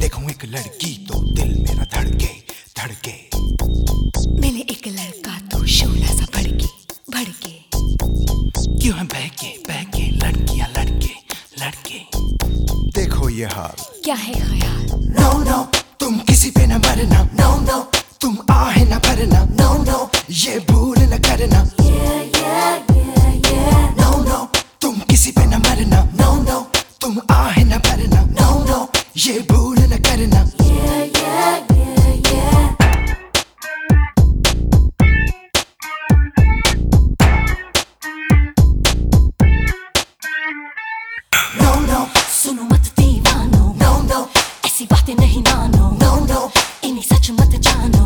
देखूँ एक लड़की तो दिल मेरा धड़के धड़के। मिले एक लड़का तो शोला सा भड़के भड़के। क्यों है बहके बहके लड़कियाँ लड़के लड़के। देखो ये हाल। क्या है ख्याल? नो नो तुम किसी पे न मरना। नो नो न मरना नो नो तुम आहे न भरना नो नो ये भूल न करना सुनो मत दीवानो नो नो ऐसी बातें नहीं मानो नो नो इन्हें सच मत जानो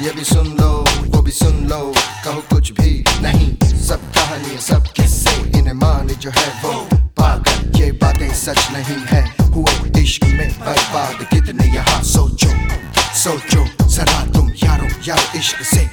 ये भी सुन लो, वो भी सुन लो। कहो कुछ भी नहीं, सब कहानी सब किस्से। इन्हें माने जो है वो पागल, ये बातें सच नहीं है। हुए इश्क में बर्बाद, कितने यहाँ सोचो सोचो। जरा तुम यारो, यार इश्क से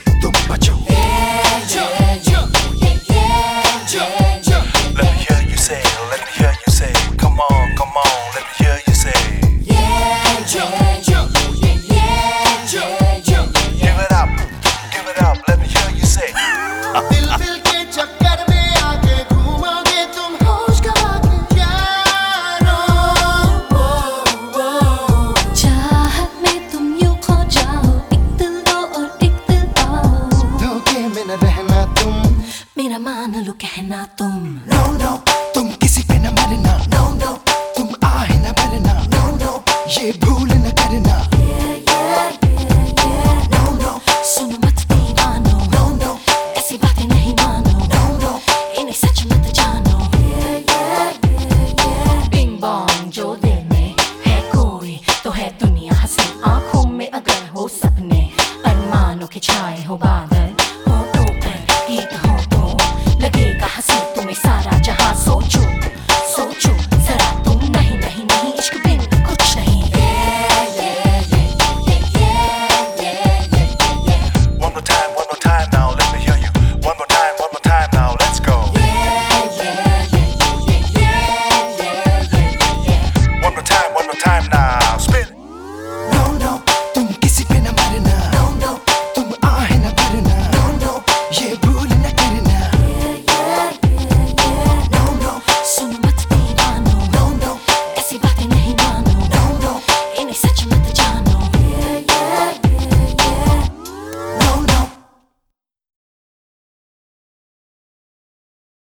बोलो कहना तुम। No, no, तुम किसी पे न मरना। No, no, तुम आए न भरना। No, no, ये भूल न करना। ऐसी बातें नहीं मानो। इन्हें सच मत जानो। कोई तो है दुनिया में अगर हो के हो बात। las ocho.